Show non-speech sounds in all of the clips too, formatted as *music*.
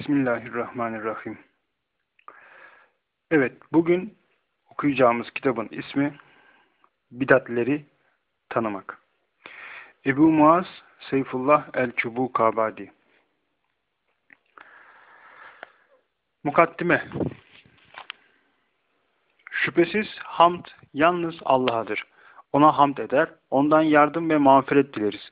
Bismillahirrahmanirrahim. Evet, bugün okuyacağımız kitabın ismi Bidatleri Tanımak. Ebu Muaz Seyfullah el-Çubukabadi Mukaddime Şüphesiz hamd yalnız Allah'adır. Ona hamd eder, ondan yardım ve mağfiret dileriz.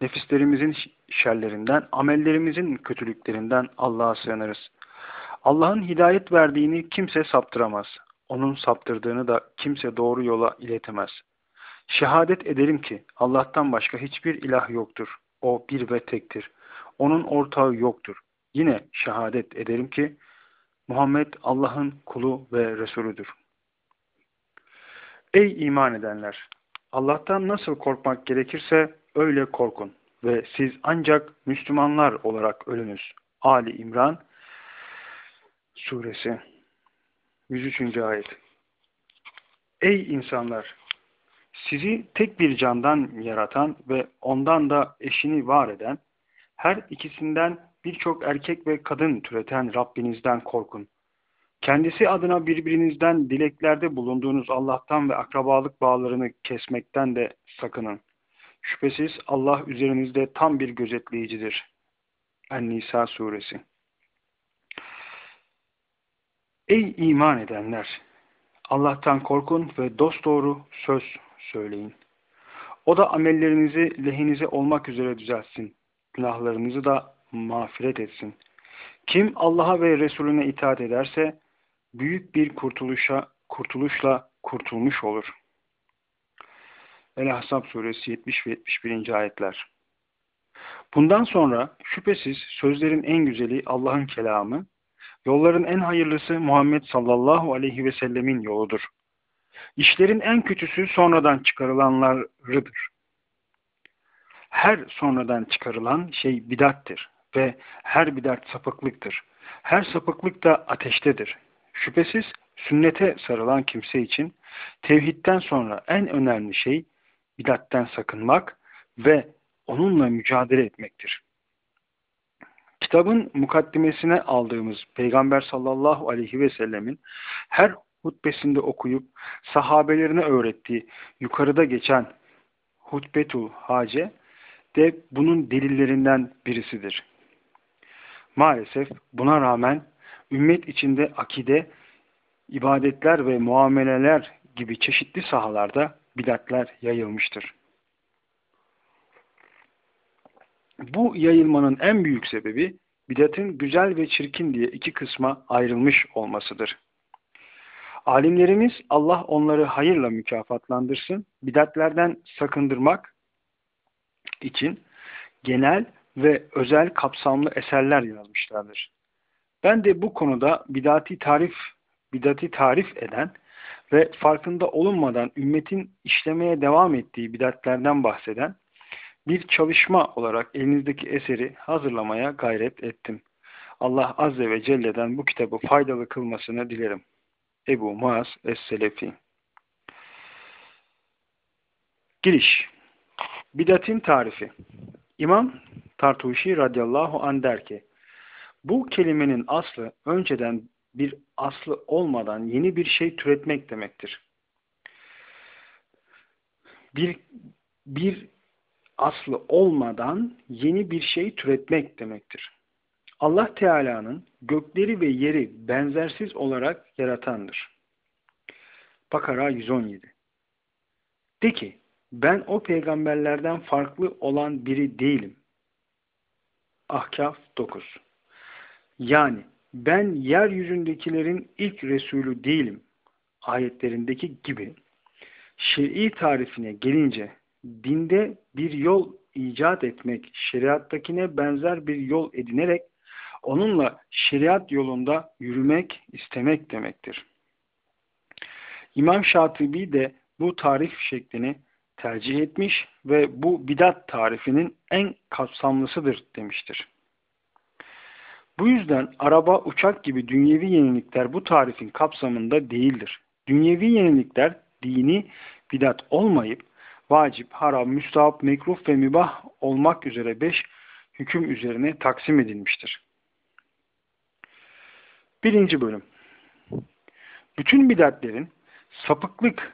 Nefislerimizin şerlerinden, amellerimizin kötülüklerinden Allah'a sığınırız. Allah'ın hidayet verdiğini kimse saptıramaz. Onun saptırdığını da kimse doğru yola iletemez. Şehadet ederim ki Allah'tan başka hiçbir ilah yoktur. O bir ve tektir. Onun ortağı yoktur. Yine şehadet ederim ki Muhammed Allah'ın kulu ve Resulüdür. Ey iman edenler! Allah'tan nasıl korkmak gerekirse öyle korkun ve siz ancak Müslümanlar olarak ölünüz. Ali İmran Suresi 103. Ayet Ey insanlar! Sizi tek bir candan yaratan ve ondan da eşini var eden, her ikisinden birçok erkek ve kadın türeten Rabbinizden korkun. Kendisi adına birbirinizden dileklerde bulunduğunuz Allah'tan ve akrabalık bağlarını kesmekten de sakının. Şüphesiz Allah üzerinizde tam bir gözetleyicidir. En-Nisa suresi. Ey iman edenler! Allah'tan korkun ve dosdoğru söz söyleyin. O da amellerinizi lehinize olmak üzere düzeltsin. Günahlarınızı da mağfiret etsin. Kim Allah'a ve Resulüne itaat ederse büyük bir kurtuluşa kurtuluşla kurtulmuş olur. El-Ahzab suresi 70 ve 71. ayetler. Bundan sonra şüphesiz sözlerin en güzeli Allah'ın kelamı, yolların en hayırlısı Muhammed sallallahu aleyhi ve sellemin yoludur. İşlerin en kötüsü sonradan çıkarılanlarıdır. Her sonradan çıkarılan şey bidattir ve her bidat sapıklıktır. Her sapıklık da ateştedir. Şüphesiz sünnete sarılan kimse için tevhidden sonra en önemli şey bidatten sakınmak ve onunla mücadele etmektir. Kitabın mukaddimesine aldığımız Peygamber sallallahu aleyhi ve sellemin her hutbesinde okuyup sahabelerine öğrettiği yukarıda geçen hutbetul hace de bunun delillerinden birisidir. Maalesef buna rağmen ümmet içinde akide, ibadetler ve muameleler gibi çeşitli sahalarda bidatler yayılmıştır. Bu yayılmanın en büyük sebebi bidatın güzel ve çirkin diye iki kısma ayrılmış olmasıdır. Alimlerimiz Allah onları hayırla mükafatlandırsın, bidatlerden sakındırmak için genel ve özel kapsamlı eserler yazmışlardır. Ben de bu konuda bidati tarif bidati tarif eden ve farkında olunmadan ümmetin işlemeye devam ettiği bidatlerden bahseden bir çalışma olarak elinizdeki eseri hazırlamaya gayret ettim. Allah Azze ve Celle'den bu kitabı faydalı kılmasını dilerim. Ebu Muaz Es-Selefi Giriş Bidatin tarifi İmam Tartuşi radıyallahu an der ki bu kelimenin aslı önceden bir aslı olmadan yeni bir şey türetmek demektir. Bir, bir aslı olmadan yeni bir şey türetmek demektir. Allah Teala'nın gökleri ve yeri benzersiz olarak yaratandır. Bakara 117 De ki, ben o peygamberlerden farklı olan biri değilim. Ahkaf 9 Yani ben yeryüzündekilerin ilk Resulü değilim ayetlerindeki gibi şer'i tarifine gelince dinde bir yol icat etmek, şeriattakine benzer bir yol edinerek onunla şeriat yolunda yürümek, istemek demektir. İmam Şatibi de bu tarif şeklini tercih etmiş ve bu bidat tarifinin en kapsamlısıdır demiştir. Bu yüzden araba, uçak gibi dünyevi yenilikler bu tarifin kapsamında değildir. Dünyevi yenilikler dini bidat olmayıp vacip, haram, müstahap, mekruh ve mübah olmak üzere beş hüküm üzerine taksim edilmiştir. Birinci bölüm. Bütün bidatlerin sapıklık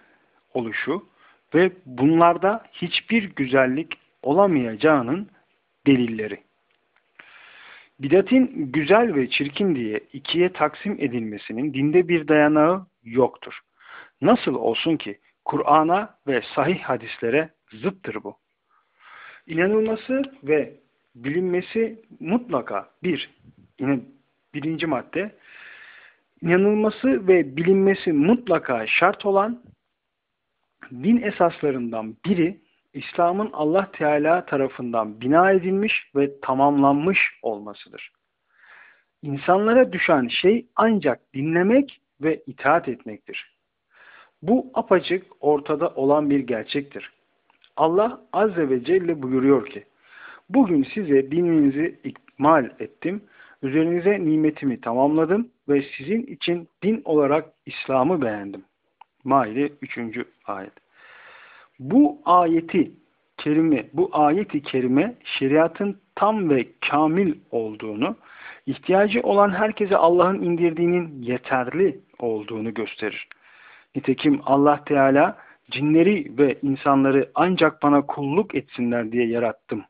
oluşu ve bunlarda hiçbir güzellik olamayacağının delilleri. Bidatin güzel ve çirkin diye ikiye taksim edilmesinin dinde bir dayanağı yoktur. Nasıl olsun ki Kur'an'a ve sahih hadislere zıttır bu. İnanılması ve bilinmesi mutlaka bir, yine birinci madde, inanılması ve bilinmesi mutlaka şart olan din esaslarından biri İslam'ın Allah Teala tarafından bina edilmiş ve tamamlanmış olmasıdır. İnsanlara düşen şey ancak dinlemek ve itaat etmektir. Bu apacık ortada olan bir gerçektir. Allah Azze ve Celle buyuruyor ki, Bugün size dininizi ikmal ettim, üzerinize nimetimi tamamladım ve sizin için din olarak İslam'ı beğendim. Maide 3. ayet. Bu ayeti kerime, bu ayeti kerime şeriatın tam ve kamil olduğunu, ihtiyacı olan herkese Allah'ın indirdiğinin yeterli olduğunu gösterir. Nitekim Allah Teala cinleri ve insanları ancak bana kulluk etsinler diye yarattım.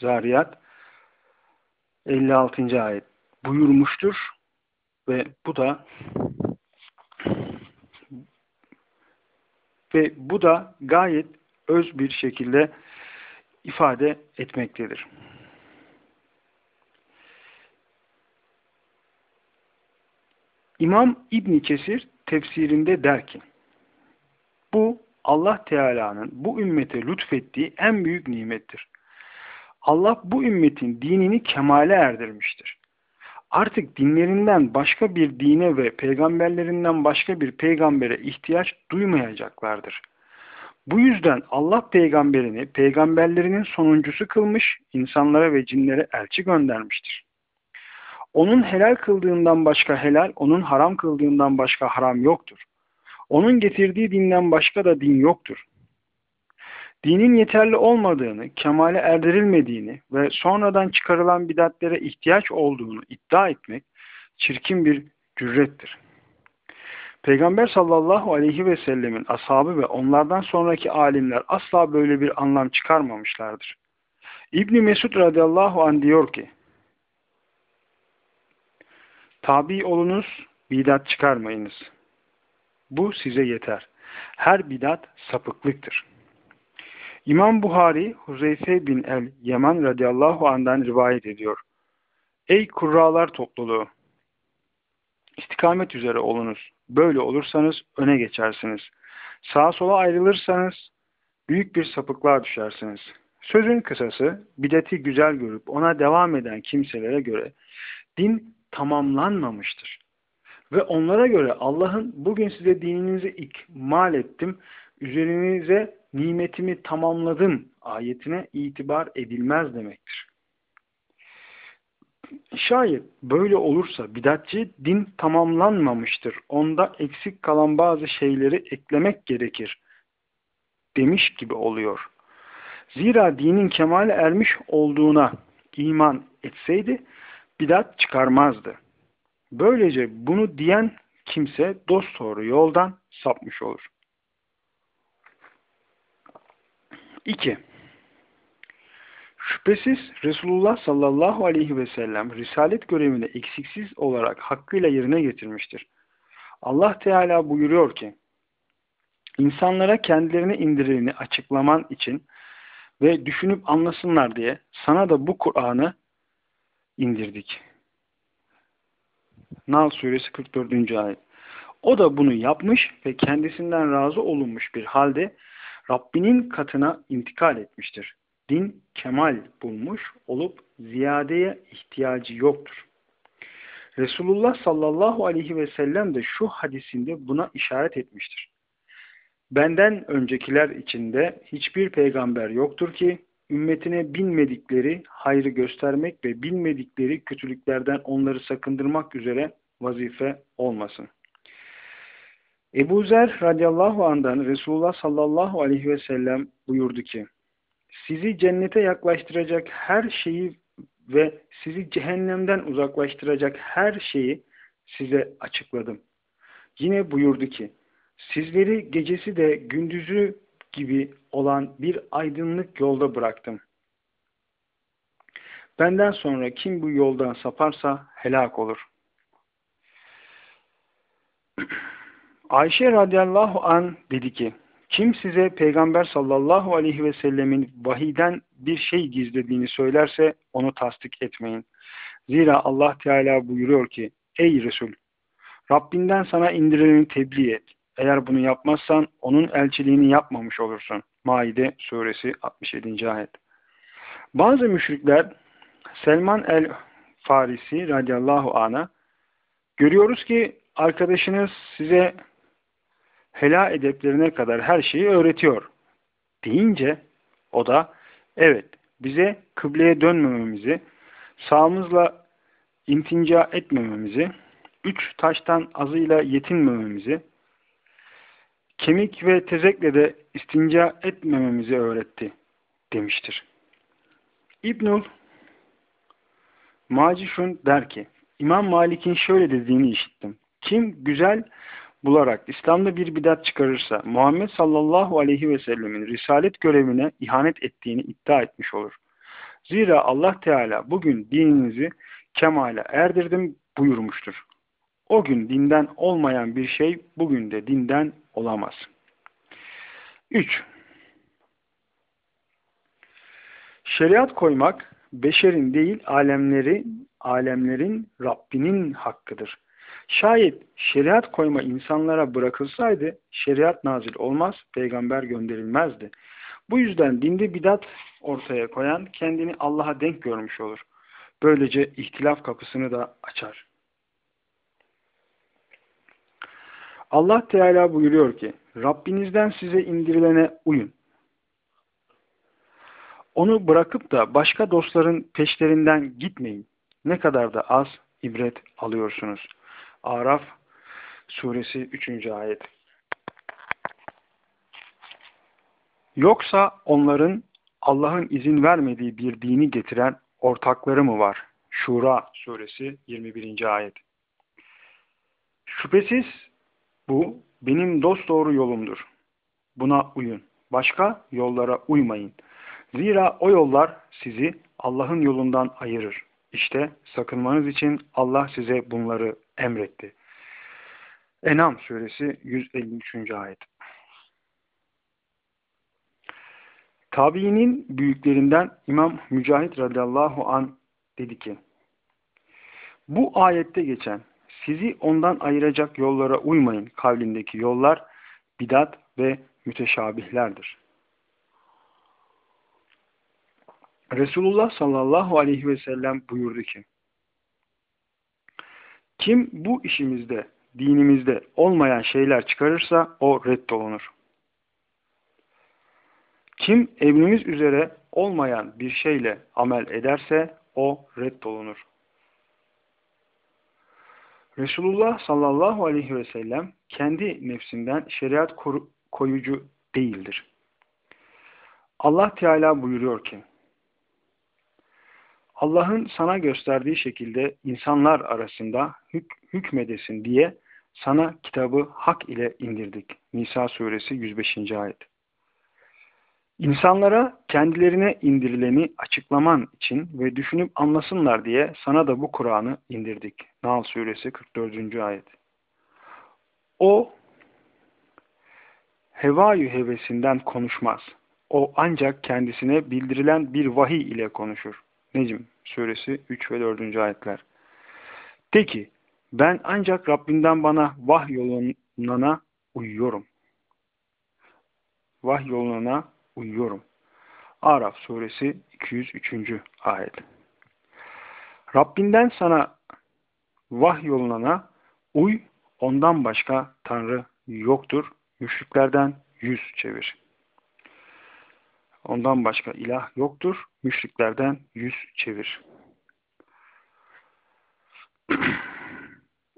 Zariyat 56. ayet buyurmuştur ve bu da ve bu da gayet öz bir şekilde ifade etmektedir. İmam İbn Kesir tefsirinde der ki bu Allah Teala'nın bu ümmete lütfettiği en büyük nimettir. Allah bu ümmetin dinini kemale erdirmiştir. Artık dinlerinden başka bir dine ve peygamberlerinden başka bir peygambere ihtiyaç duymayacaklardır. Bu yüzden Allah peygamberini peygamberlerinin sonuncusu kılmış, insanlara ve cinlere elçi göndermiştir. Onun helal kıldığından başka helal, onun haram kıldığından başka haram yoktur. Onun getirdiği dinden başka da din yoktur. Dinin yeterli olmadığını, kemale erdirilmediğini ve sonradan çıkarılan bidatlere ihtiyaç olduğunu iddia etmek çirkin bir cürettir. Peygamber sallallahu aleyhi ve sellemin ashabı ve onlardan sonraki alimler asla böyle bir anlam çıkarmamışlardır. İbni Mesud radıyallahu an diyor ki, Tabi olunuz, bidat çıkarmayınız. Bu size yeter. Her bidat sapıklıktır. İmam Buhari, Huzeyfe bin el Yaman radıyallahu andan rivayet ediyor. Ey kurralar topluluğu! İstikamet üzere olunuz. Böyle olursanız öne geçersiniz. Sağa sola ayrılırsanız büyük bir sapıklığa düşersiniz. Sözün kısası, bideti güzel görüp ona devam eden kimselere göre din tamamlanmamıştır. Ve onlara göre Allah'ın bugün size dininizi ikmal ettim, üzerinize nimetimi tamamladım ayetine itibar edilmez demektir. Şayet böyle olursa bidatçı din tamamlanmamıştır. Onda eksik kalan bazı şeyleri eklemek gerekir demiş gibi oluyor. Zira dinin kemale ermiş olduğuna iman etseydi bidat çıkarmazdı. Böylece bunu diyen kimse dost doğru yoldan sapmış olur. 2. Şüphesiz Resulullah sallallahu aleyhi ve sellem risalet görevini eksiksiz olarak hakkıyla yerine getirmiştir. Allah Teala buyuruyor ki, insanlara kendilerine indirileni açıklaman için ve düşünüp anlasınlar diye sana da bu Kur'an'ı indirdik. Nal suresi 44. ayet. O da bunu yapmış ve kendisinden razı olunmuş bir halde Rabbinin katına intikal etmiştir. Din kemal bulmuş olup ziyadeye ihtiyacı yoktur. Resulullah sallallahu aleyhi ve sellem de şu hadisinde buna işaret etmiştir. Benden öncekiler içinde hiçbir peygamber yoktur ki ümmetine bilmedikleri hayrı göstermek ve bilmedikleri kötülüklerden onları sakındırmak üzere vazife olmasın. Ebu Zer radıyallahu andan Resulullah sallallahu aleyhi ve sellem buyurdu ki sizi cennete yaklaştıracak her şeyi ve sizi cehennemden uzaklaştıracak her şeyi size açıkladım. Yine buyurdu ki, sizleri gecesi de gündüzü gibi olan bir aydınlık yolda bıraktım. Benden sonra kim bu yoldan saparsa helak olur. *clears throat* Ayşe radıyallahu an dedi ki, kim size Peygamber sallallahu aleyhi ve sellemin vahiden bir şey gizlediğini söylerse onu tasdik etmeyin. Zira Allah Teala buyuruyor ki, Ey Resul! Rabbinden sana indirileni tebliğ et. Eğer bunu yapmazsan onun elçiliğini yapmamış olursun. Maide suresi 67. ayet. Bazı müşrikler Selman el Farisi radıyallahu anh'a görüyoruz ki arkadaşınız size hela edeplerine kadar her şeyi öğretiyor deyince o da evet bize kıbleye dönmememizi, sağımızla intinca etmememizi, üç taştan azıyla yetinmememizi, kemik ve tezekle de istinca etmememizi öğretti demiştir. İbnül Macişun der ki, İmam Malik'in şöyle dediğini işittim. Kim güzel bularak İslam'da bir bidat çıkarırsa Muhammed sallallahu aleyhi ve sellemin risalet görevine ihanet ettiğini iddia etmiş olur. Zira Allah Teala bugün dininizi kemale erdirdim buyurmuştur. O gün dinden olmayan bir şey bugün de dinden olamaz. 3. Şeriat koymak beşerin değil alemleri, alemlerin Rabbinin hakkıdır. Şayet şeriat koyma insanlara bırakılsaydı şeriat nazil olmaz, peygamber gönderilmezdi. Bu yüzden dinde bidat ortaya koyan kendini Allah'a denk görmüş olur. Böylece ihtilaf kapısını da açar. Allah Teala buyuruyor ki, Rabbinizden size indirilene uyun. Onu bırakıp da başka dostların peşlerinden gitmeyin. Ne kadar da az ibret alıyorsunuz. Araf suresi 3. ayet. Yoksa onların Allah'ın izin vermediği bir dini getiren ortakları mı var? Şura suresi 21. ayet. Şüphesiz bu benim dost doğru yolumdur. Buna uyun. Başka yollara uymayın. Zira o yollar sizi Allah'ın yolundan ayırır. İşte sakınmanız için Allah size bunları emretti. Enam suresi 153. ayet. Tabiinin büyüklerinden İmam Mücahit radıyallahu an dedi ki, bu ayette geçen sizi ondan ayıracak yollara uymayın kavlindeki yollar bidat ve müteşabihlerdir. Resulullah sallallahu aleyhi ve sellem buyurdu ki, kim bu işimizde, dinimizde olmayan şeyler çıkarırsa o reddolunur. Kim evimiz üzere olmayan bir şeyle amel ederse o reddolunur. Resulullah sallallahu aleyhi ve sellem kendi nefsinden şeriat koyucu değildir. Allah Teala buyuruyor ki, Allah'ın sana gösterdiği şekilde insanlar arasında hük hükmedesin diye sana kitabı hak ile indirdik. Nisa suresi 105. ayet. İnsanlara kendilerine indirileni açıklaman için ve düşünüp anlasınlar diye sana da bu Kur'an'ı indirdik. Nahl suresi 44. ayet. O hevayü hevesinden konuşmaz. O ancak kendisine bildirilen bir vahiy ile konuşur. Necm suresi 3 ve 4. ayetler. De ki ben ancak Rabbinden bana vah yolunana uyuyorum. Vah yoluna uyuyorum. Araf suresi 203. ayet. Rabbinden sana vah yolunana uy, ondan başka Tanrı yoktur. Müşriklerden yüz çevir. Ondan başka ilah yoktur. Müşriklerden yüz çevir. *clears throat*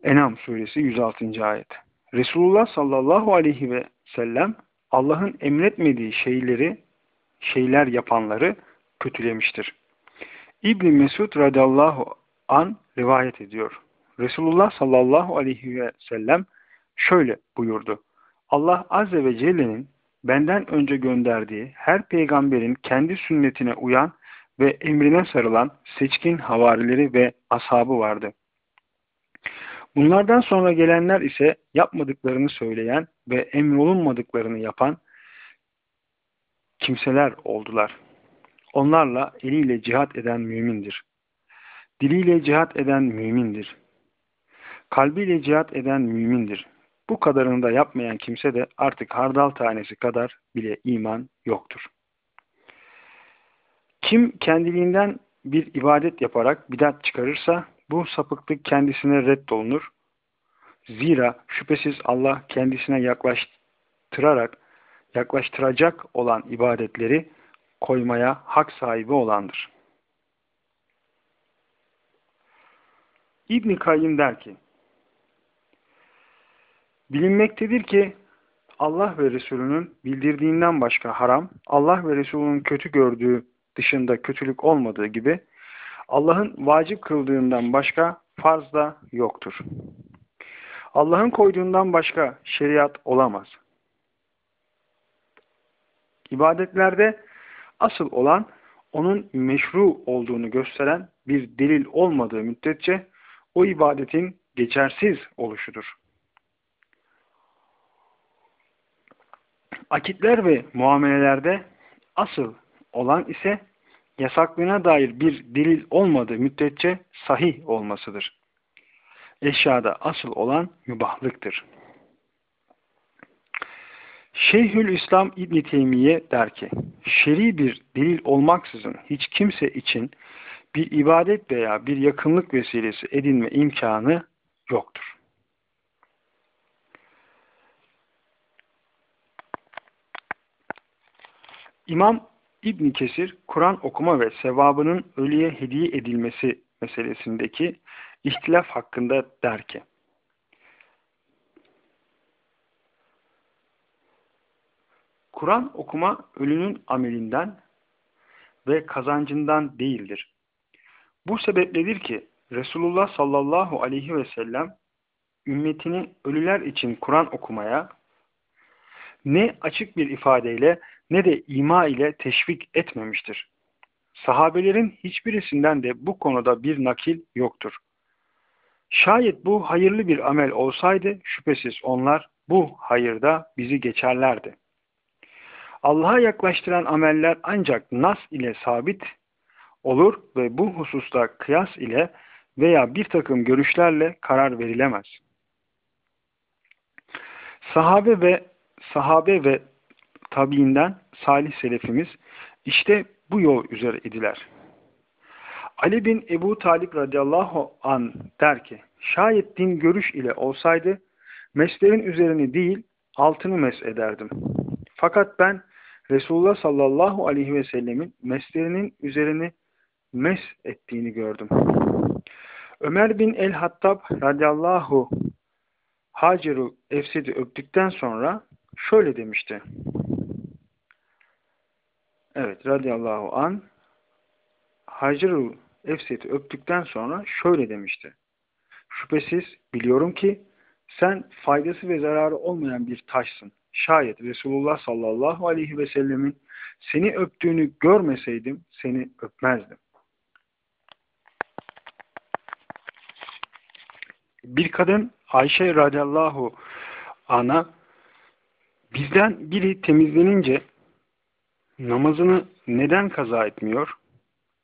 Enam suresi 106. ayet. Resulullah sallallahu aleyhi ve sellem Allah'ın emretmediği şeyleri, şeyler yapanları kötülemiştir. İbn Mesud radıyallahu an rivayet ediyor. Resulullah sallallahu aleyhi ve sellem şöyle buyurdu. Allah azze ve celle'nin benden önce gönderdiği her peygamberin kendi sünnetine uyan ve emrine sarılan seçkin havarileri ve ashabı vardı. Bunlardan sonra gelenler ise yapmadıklarını söyleyen ve emrolunmadıklarını yapan kimseler oldular. Onlarla eliyle cihat eden mümindir. Diliyle cihat eden mümindir. Kalbiyle cihat eden mümindir. Bu kadarını da yapmayan kimse de artık hardal tanesi kadar bile iman yoktur. Kim kendiliğinden bir ibadet yaparak bidat çıkarırsa bu sapıklık kendisine reddolunur. Zira şüphesiz Allah kendisine yaklaştırarak yaklaştıracak olan ibadetleri koymaya hak sahibi olandır. İbn Kayyim der ki Bilinmektedir ki Allah ve Resulünün bildirdiğinden başka haram, Allah ve Resulünün kötü gördüğü dışında kötülük olmadığı gibi Allah'ın vacip kıldığından başka farz da yoktur. Allah'ın koyduğundan başka şeriat olamaz. İbadetlerde asıl olan onun meşru olduğunu gösteren bir delil olmadığı müddetçe o ibadetin geçersiz oluşudur. Akitler ve muamelelerde asıl olan ise yasaklığına dair bir delil olmadığı müddetçe sahih olmasıdır. Eşyada asıl olan mübahlıktır. Şeyhül İslam İbn Teymiye der ki, şer'i bir delil olmaksızın hiç kimse için bir ibadet veya bir yakınlık vesilesi edinme imkanı yoktur. İmam İbn Kesir, Kur'an okuma ve sevabının ölüye hediye edilmesi meselesindeki ihtilaf hakkında der ki, Kur'an okuma ölünün amelinden ve kazancından değildir. Bu sebepledir ki Resulullah sallallahu aleyhi ve sellem ümmetini ölüler için Kur'an okumaya ne açık bir ifadeyle ne de ima ile teşvik etmemiştir. Sahabelerin hiçbirisinden de bu konuda bir nakil yoktur. Şayet bu hayırlı bir amel olsaydı şüphesiz onlar bu hayırda bizi geçerlerdi. Allah'a yaklaştıran ameller ancak nas ile sabit olur ve bu hususta kıyas ile veya bir takım görüşlerle karar verilemez. Sahabe ve sahabe ve tabiinden salih selefimiz işte bu yol üzere idiler. Ali bin Ebu Talip radıyallahu an der ki, şayet din görüş ile olsaydı, meslerin üzerini değil, altını mes ederdim. Fakat ben Resulullah sallallahu aleyhi ve sellemin meslerinin üzerini mes ettiğini gördüm. Ömer bin el-Hattab radıyallahu Hacer'u Efsed'i öptükten sonra şöyle demişti. Evet radıyallahu an Hacer'u Efsed'i öptükten sonra şöyle demişti. Şüphesiz biliyorum ki sen faydası ve zararı olmayan bir taşsın. Şayet Resulullah sallallahu aleyhi ve sellemin seni öptüğünü görmeseydim seni öpmezdim. Bir kadın Ayşe radıyallahu ana bizden biri temizlenince namazını neden kaza etmiyor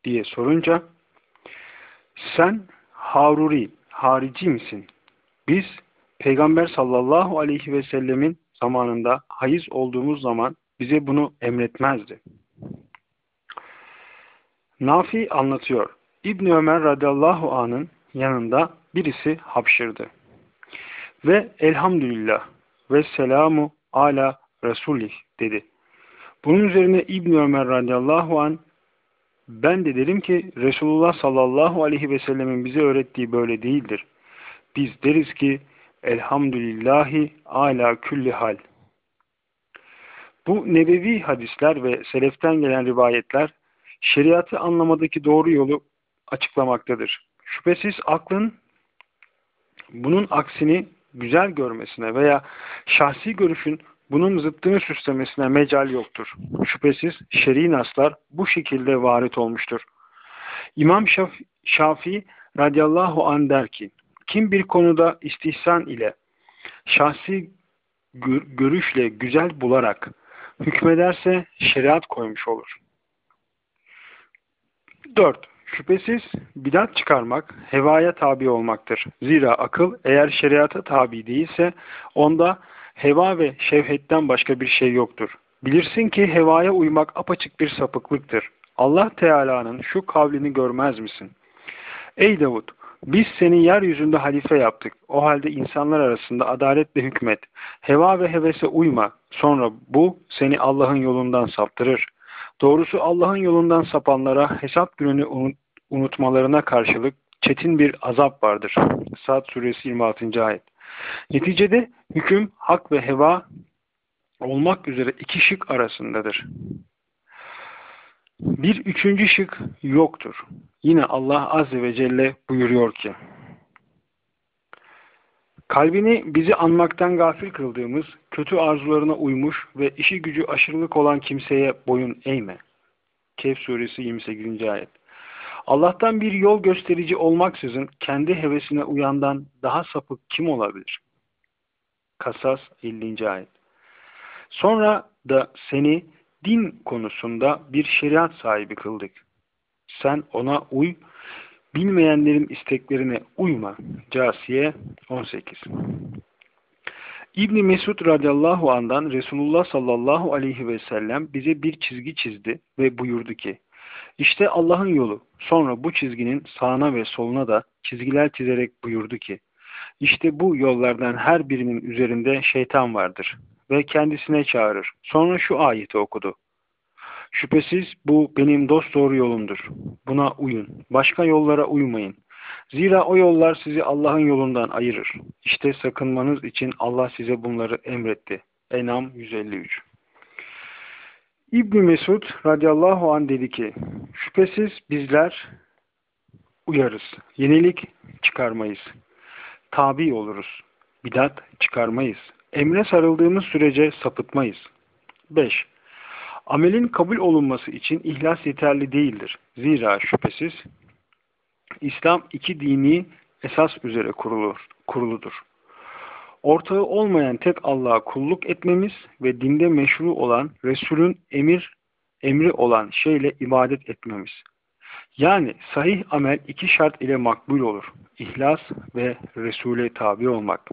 diye sorunca sen Haruri, harici misin? Biz Peygamber sallallahu aleyhi ve sellemin zamanında hayız olduğumuz zaman bize bunu emretmezdi. Nafi anlatıyor. İbn Ömer radıyallahu anın yanında birisi hapşırdı. Ve elhamdülillah ve selamu ala Resulih dedi. Bunun üzerine İbn Ömer radıyallahu an ben de dedim ki Resulullah sallallahu aleyhi ve sellemin bize öğrettiği böyle değildir. Biz deriz ki elhamdülillahi ala külli hal. Bu nebevi hadisler ve seleften gelen rivayetler şeriatı anlamadaki doğru yolu açıklamaktadır. Şüphesiz aklın bunun aksini güzel görmesine veya şahsi görüşün bunun zıttını süslemesine mecal yoktur. Şüphesiz şer'i naslar bu şekilde varit olmuştur. İmam Şafii, Şafii radıyallahu an der ki, kim bir konuda istihsan ile şahsi görüşle güzel bularak hükmederse şeriat koymuş olur. 4. Şüphesiz bidat çıkarmak hevaya tabi olmaktır. Zira akıl eğer şeriata tabi değilse onda heva ve şevhetten başka bir şey yoktur. Bilirsin ki hevaya uymak apaçık bir sapıklıktır. Allah Teala'nın şu kavlini görmez misin? Ey Davud! Biz seni yeryüzünde halife yaptık. O halde insanlar arasında adaletle hükmet. Heva ve hevese uyma. Sonra bu seni Allah'ın yolundan saptırır. Doğrusu Allah'ın yolundan sapanlara hesap gününü unutmalarına karşılık çetin bir azap vardır. Saat suresi 26. ayet. Neticede hüküm hak ve heva olmak üzere iki şık arasındadır. Bir üçüncü şık yoktur. Yine Allah Azze ve Celle buyuruyor ki Kalbini bizi anmaktan gafil kıldığımız, kötü arzularına uymuş ve işi gücü aşırılık olan kimseye boyun eğme. Kehf suresi 28. ayet. Allah'tan bir yol gösterici olmaksızın kendi hevesine uyandan daha sapık kim olabilir? Kasas 50. ayet. Sonra da seni din konusunda bir şeriat sahibi kıldık. Sen ona uy, bilmeyenlerin isteklerine uyma. Casiye 18 İbni Mesud radıyallahu andan Resulullah sallallahu aleyhi ve sellem bize bir çizgi çizdi ve buyurdu ki işte Allah'ın yolu. Sonra bu çizginin sağına ve soluna da çizgiler çizerek buyurdu ki işte bu yollardan her birinin üzerinde şeytan vardır ve kendisine çağırır. Sonra şu ayeti okudu. Şüphesiz bu benim dost doğru yolumdur. Buna uyun. Başka yollara uymayın. Zira o yollar sizi Allah'ın yolundan ayırır. İşte sakınmanız için Allah size bunları emretti. Enam 153 İbn Mesud radıyallahu an dedi ki şüphesiz bizler uyarız. Yenilik çıkarmayız. Tabi oluruz. Bidat çıkarmayız. Emre sarıldığımız sürece sapıtmayız. 5. Amelin kabul olunması için ihlas yeterli değildir. Zira şüphesiz İslam iki dini esas üzere kurulur, kuruludur. Ortağı olmayan tek Allah'a kulluk etmemiz ve dinde meşru olan Resul'ün emir emri olan şeyle ibadet etmemiz. Yani sahih amel iki şart ile makbul olur. İhlas ve Resul'e tabi olmak.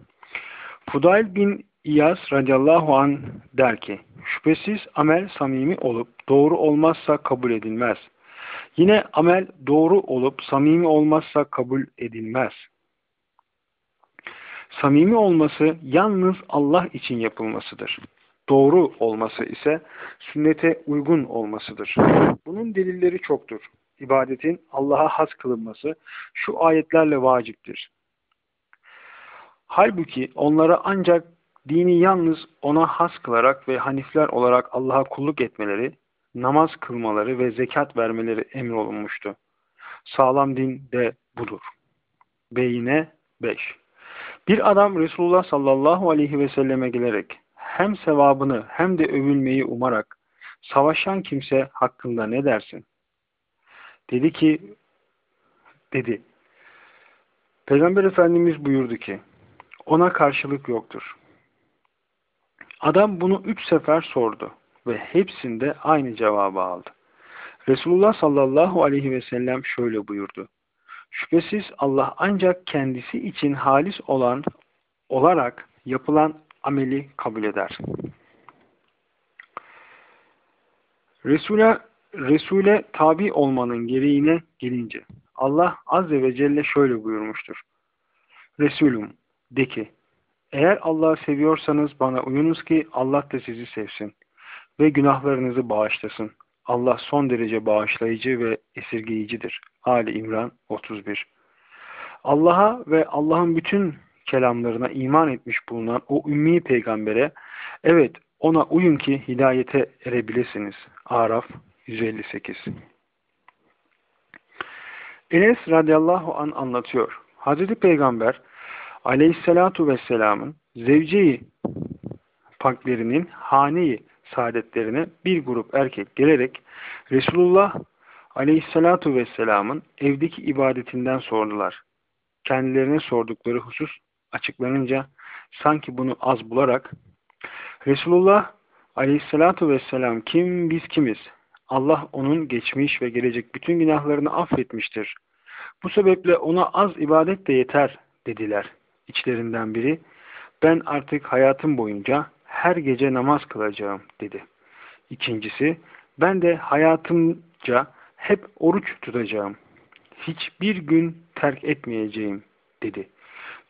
Fudail bin İyaz radıyallahu an der ki, şüphesiz amel samimi olup doğru olmazsa kabul edilmez. Yine amel doğru olup samimi olmazsa kabul edilmez. Samimi olması yalnız Allah için yapılmasıdır. Doğru olması ise sünnete uygun olmasıdır. Bunun delilleri çoktur. İbadetin Allah'a has kılınması şu ayetlerle vaciptir. Halbuki onlara ancak dini yalnız ona has kılarak ve hanifler olarak Allah'a kulluk etmeleri, namaz kılmaları ve zekat vermeleri emrolunmuştu. Sağlam din de budur. Beyine 5 Bir adam Resulullah sallallahu aleyhi ve selleme gelerek hem sevabını hem de övülmeyi umarak savaşan kimse hakkında ne dersin? Dedi ki, dedi, Peygamber Efendimiz buyurdu ki, ona karşılık yoktur. Adam bunu üç sefer sordu ve hepsinde aynı cevabı aldı. Resulullah sallallahu aleyhi ve sellem şöyle buyurdu. Şüphesiz Allah ancak kendisi için halis olan olarak yapılan ameli kabul eder. Resul'e Resul'e tabi olmanın gereğine gelince Allah Azze ve Celle şöyle buyurmuştur. Resulüm de ki eğer Allah'ı seviyorsanız bana uyunuz ki Allah da sizi sevsin ve günahlarınızı bağışlasın. Allah son derece bağışlayıcı ve esirgeyicidir. Ali İmran 31 Allah'a ve Allah'ın bütün kelamlarına iman etmiş bulunan o ümmi peygambere evet ona uyun ki hidayete erebilirsiniz. Araf 158 Enes radıyallahu an anlatıyor. Hazreti Peygamber Aleyhisselatu Vesselam'ın zevceyi paklerinin haneyi saadetlerine bir grup erkek gelerek Resulullah Aleyhisselatu Vesselam'ın evdeki ibadetinden sordular. Kendilerine sordukları husus açıklanınca sanki bunu az bularak Resulullah Aleyhisselatu Vesselam kim biz kimiz? Allah onun geçmiş ve gelecek bütün günahlarını affetmiştir. Bu sebeple ona az ibadet de yeter dediler. İçlerinden biri ben artık hayatım boyunca her gece namaz kılacağım dedi. İkincisi ben de hayatımca hep oruç tutacağım. Hiçbir gün terk etmeyeceğim dedi.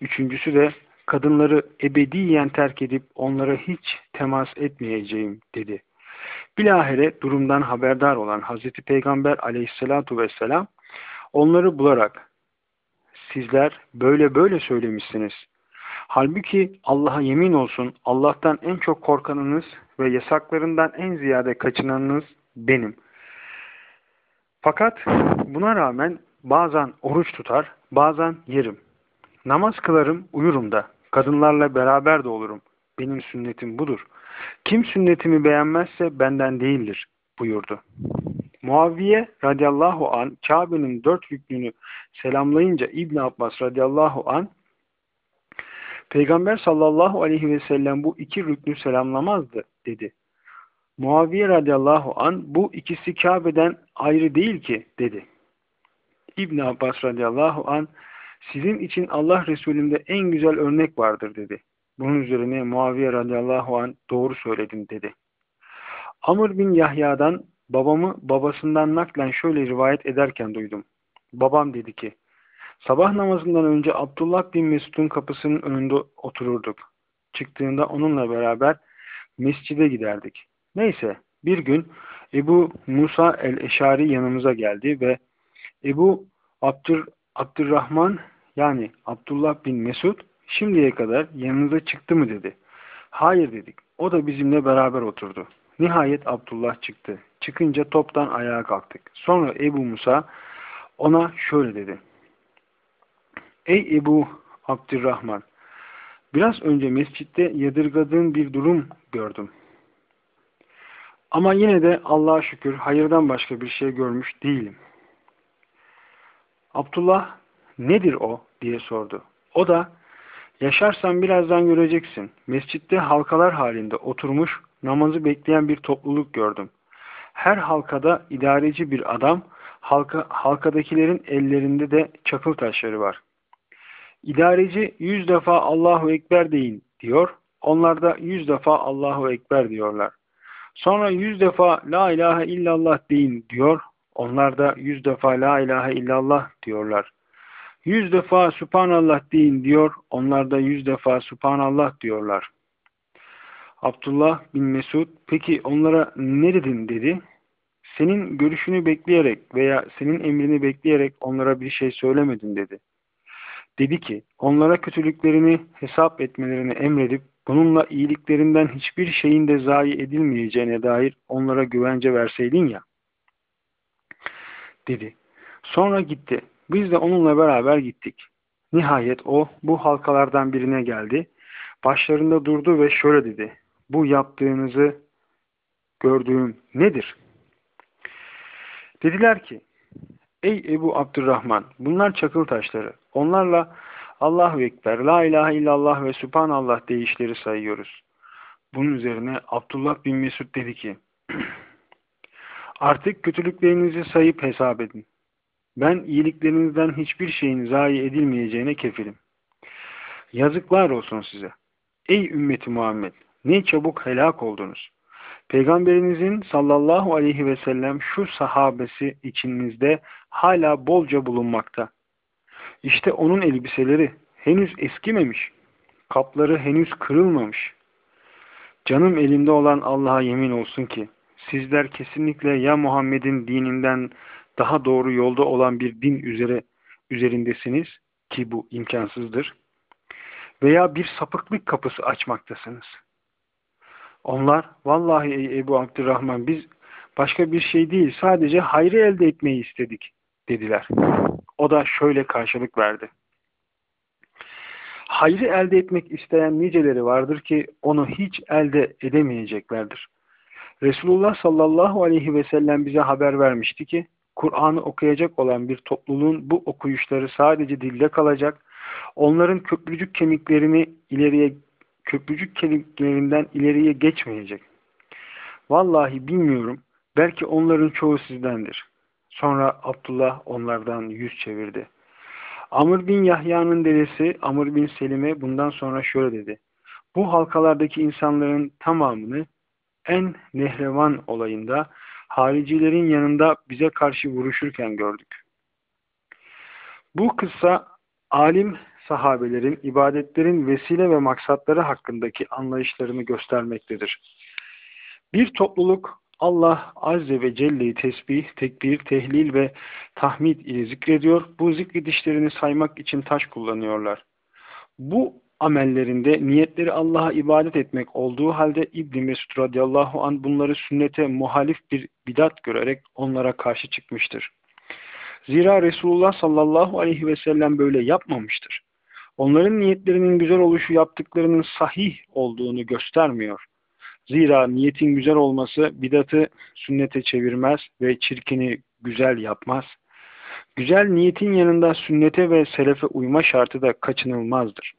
Üçüncüsü de kadınları ebediyen terk edip onlara hiç temas etmeyeceğim dedi. Bilahare durumdan haberdar olan Hazreti Peygamber aleyhissalatu vesselam onları bularak sizler böyle böyle söylemişsiniz. Halbuki Allah'a yemin olsun Allah'tan en çok korkanınız ve yasaklarından en ziyade kaçınanınız benim. Fakat buna rağmen bazen oruç tutar, bazen yerim. Namaz kılarım, uyurum da. Kadınlarla beraber de olurum. Benim sünnetim budur. Kim sünnetimi beğenmezse benden değildir buyurdu. Muaviye radıyallahu an Kabe'nin dört rüknünü selamlayınca İbn Abbas radıyallahu an Peygamber sallallahu aleyhi ve sellem bu iki rüknü selamlamazdı dedi. Muaviye radıyallahu an bu ikisi Kabe'den ayrı değil ki dedi. İbn Abbas radıyallahu an sizin için Allah Resulü'nde en güzel örnek vardır dedi. Bunun üzerine Muaviye radıyallahu an doğru söyledin dedi. Amr bin Yahya'dan babamı babasından naklen şöyle rivayet ederken duydum. Babam dedi ki, sabah namazından önce Abdullah bin Mesud'un kapısının önünde otururduk. Çıktığında onunla beraber mescide giderdik. Neyse bir gün Ebu Musa el-Eşari yanımıza geldi ve Ebu Abdur, Abdurrahman yani Abdullah bin Mesud şimdiye kadar yanınıza çıktı mı dedi. Hayır dedik. O da bizimle beraber oturdu. Nihayet Abdullah çıktı. Çıkınca toptan ayağa kalktık. Sonra Ebu Musa ona şöyle dedi. Ey Ebu Abdurrahman biraz önce mescitte yadırgadığın bir durum gördüm. Ama yine de Allah'a şükür hayırdan başka bir şey görmüş değilim. Abdullah nedir o diye sordu. O da yaşarsan birazdan göreceksin. Mescitte halkalar halinde oturmuş namazı bekleyen bir topluluk gördüm. Her halkada idareci bir adam, halka, halkadakilerin ellerinde de çakıl taşları var. İdareci yüz defa Allahu Ekber deyin diyor. Onlar da yüz defa Allahu Ekber diyorlar. Sonra yüz defa La ilahe illallah deyin diyor. Onlar da yüz defa La ilahe illallah diyorlar. Yüz defa Subhanallah deyin diyor. Onlar da yüz defa Subhanallah diyorlar. Abdullah bin Mesud peki onlara ne dedin dedi. Senin görüşünü bekleyerek veya senin emrini bekleyerek onlara bir şey söylemedin dedi. Dedi ki onlara kötülüklerini hesap etmelerini emredip bununla iyiliklerinden hiçbir şeyin de zayi edilmeyeceğine dair onlara güvence verseydin ya. Dedi. Sonra gitti. Biz de onunla beraber gittik. Nihayet o bu halkalardan birine geldi. Başlarında durdu ve şöyle dedi. Bu yaptığınızı gördüğüm nedir? Dediler ki Ey Ebu Abdurrahman bunlar çakıl taşları. Onlarla Allahu Ekber, La ilahe illallah ve Subhanallah deyişleri sayıyoruz. Bunun üzerine Abdullah bin Mesud dedi ki *clears throat* Artık kötülüklerinizi sayıp hesap edin. Ben iyiliklerinizden hiçbir şeyin zayi edilmeyeceğine kefilim. Yazıklar olsun size. Ey ümmeti Muhammed! Ne çabuk helak oldunuz. Peygamberinizin sallallahu aleyhi ve sellem şu sahabesi içinizde hala bolca bulunmakta. İşte onun elbiseleri henüz eskimemiş, kapları henüz kırılmamış. Canım elimde olan Allah'a yemin olsun ki sizler kesinlikle ya Muhammed'in dininden daha doğru yolda olan bir din üzere üzerindesiniz ki bu imkansızdır veya bir sapıklık kapısı açmaktasınız. Onlar vallahi ey Ebu Abdurrahman biz başka bir şey değil sadece hayrı elde etmeyi istedik dediler. O da şöyle karşılık verdi. Hayrı elde etmek isteyen niceleri vardır ki onu hiç elde edemeyeceklerdir. Resulullah sallallahu aleyhi ve sellem bize haber vermişti ki Kur'an'ı okuyacak olan bir topluluğun bu okuyuşları sadece dilde kalacak. Onların köprücük kemiklerini ileriye köprücük kemiklerinden ileriye geçmeyecek. Vallahi bilmiyorum. Belki onların çoğu sizdendir. Sonra Abdullah onlardan yüz çevirdi. Amr bin Yahya'nın dedesi Amr bin Selim'e bundan sonra şöyle dedi. Bu halkalardaki insanların tamamını en nehrevan olayında haricilerin yanında bize karşı vuruşurken gördük. Bu kıssa alim sahabelerin ibadetlerin vesile ve maksatları hakkındaki anlayışlarını göstermektedir. Bir topluluk Allah Azze ve Celle'yi tesbih, tekbir, tehlil ve tahmid ile zikrediyor. Bu zikredişlerini saymak için taş kullanıyorlar. Bu amellerinde niyetleri Allah'a ibadet etmek olduğu halde İbn Mesud radıyallahu an bunları sünnete muhalif bir bidat görerek onlara karşı çıkmıştır. Zira Resulullah sallallahu aleyhi ve sellem böyle yapmamıştır. Onların niyetlerinin güzel oluşu yaptıklarının sahih olduğunu göstermiyor. Zira niyetin güzel olması bidatı sünnete çevirmez ve çirkini güzel yapmaz. Güzel niyetin yanında sünnete ve selefe uyma şartı da kaçınılmazdır.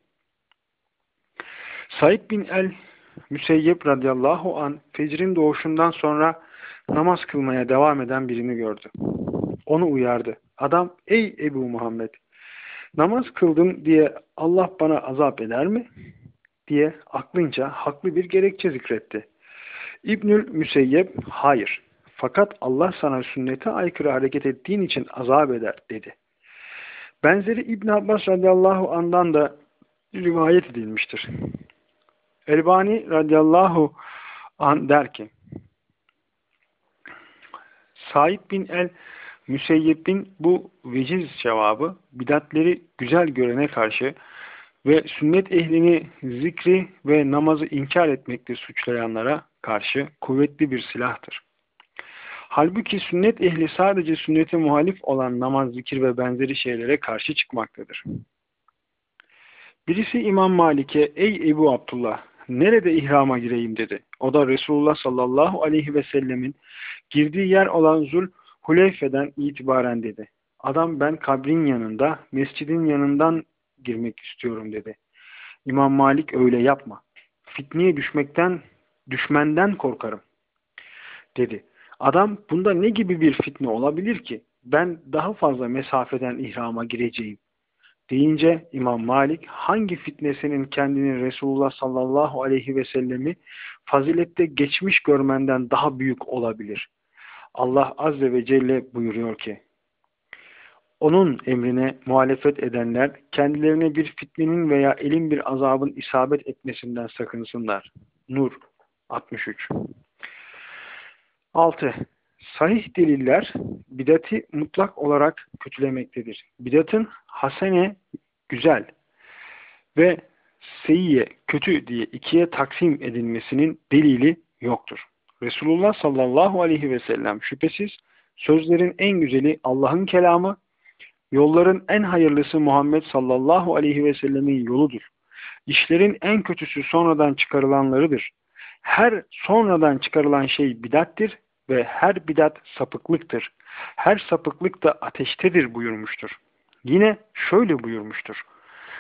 Said bin el Müseyyep radıyallahu an fecrin doğuşundan sonra namaz kılmaya devam eden birini gördü. Onu uyardı. Adam ey Ebu Muhammed namaz kıldım diye Allah bana azap eder mi? diye aklınca haklı bir gerekçe zikretti. İbnül Müseyyep hayır fakat Allah sana sünnete aykırı hareket ettiğin için azap eder dedi. Benzeri İbn Abbas radıyallahu andan da rivayet edilmiştir. Elbani radıyallahu an der ki Said bin el Müseyyep'in bu veciz cevabı bidatleri güzel görene karşı ve sünnet ehlini zikri ve namazı inkar etmekte suçlayanlara karşı kuvvetli bir silahtır. Halbuki sünnet ehli sadece sünnete muhalif olan namaz, zikir ve benzeri şeylere karşı çıkmaktadır. Birisi İmam Malik'e ey Ebu Abdullah nerede ihrama gireyim dedi. O da Resulullah sallallahu aleyhi ve sellemin girdiği yer olan Zul Huleyfe'den itibaren dedi. Adam ben kabrin yanında, mescidin yanından girmek istiyorum dedi. İmam Malik öyle yapma. Fitneye düşmekten, düşmenden korkarım dedi. Adam bunda ne gibi bir fitne olabilir ki? Ben daha fazla mesafeden ihrama gireceğim deyince İmam Malik hangi fitnesinin kendini Resulullah sallallahu aleyhi ve sellemi fazilette geçmiş görmenden daha büyük olabilir? Allah azze ve celle buyuruyor ki onun emrine muhalefet edenler kendilerine bir fitnenin veya elin bir azabın isabet etmesinden sakınsınlar. Nur 63 6. Sahih deliller bidati mutlak olarak kötülemektedir. Bidatın hasene güzel ve seyyiye kötü diye ikiye taksim edilmesinin delili yoktur. Resulullah sallallahu aleyhi ve sellem şüphesiz sözlerin en güzeli Allah'ın kelamı, yolların en hayırlısı Muhammed sallallahu aleyhi ve sellemin yoludur. İşlerin en kötüsü sonradan çıkarılanlarıdır. Her sonradan çıkarılan şey bidattir ve her bidat sapıklıktır. Her sapıklık da ateştedir buyurmuştur. Yine şöyle buyurmuştur.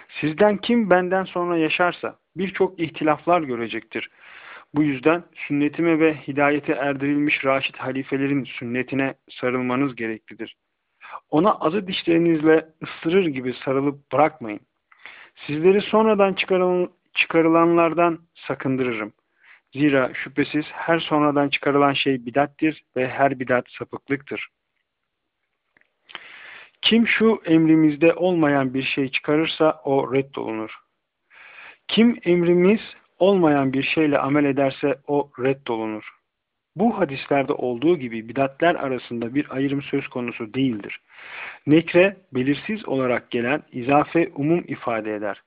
Sizden kim benden sonra yaşarsa birçok ihtilaflar görecektir. Bu yüzden sünnetime ve hidayete erdirilmiş raşit halifelerin sünnetine sarılmanız gereklidir. Ona azı dişlerinizle ısırır gibi sarılıp bırakmayın. Sizleri sonradan çıkarılanlardan sakındırırım. Zira şüphesiz her sonradan çıkarılan şey bidattir ve her bidat sapıklıktır. Kim şu emrimizde olmayan bir şey çıkarırsa o reddolunur. Kim emrimiz olmayan bir şeyle amel ederse o reddolunur. Bu hadislerde olduğu gibi bidatler arasında bir ayrım söz konusu değildir. Nekre belirsiz olarak gelen izafe umum ifade eder.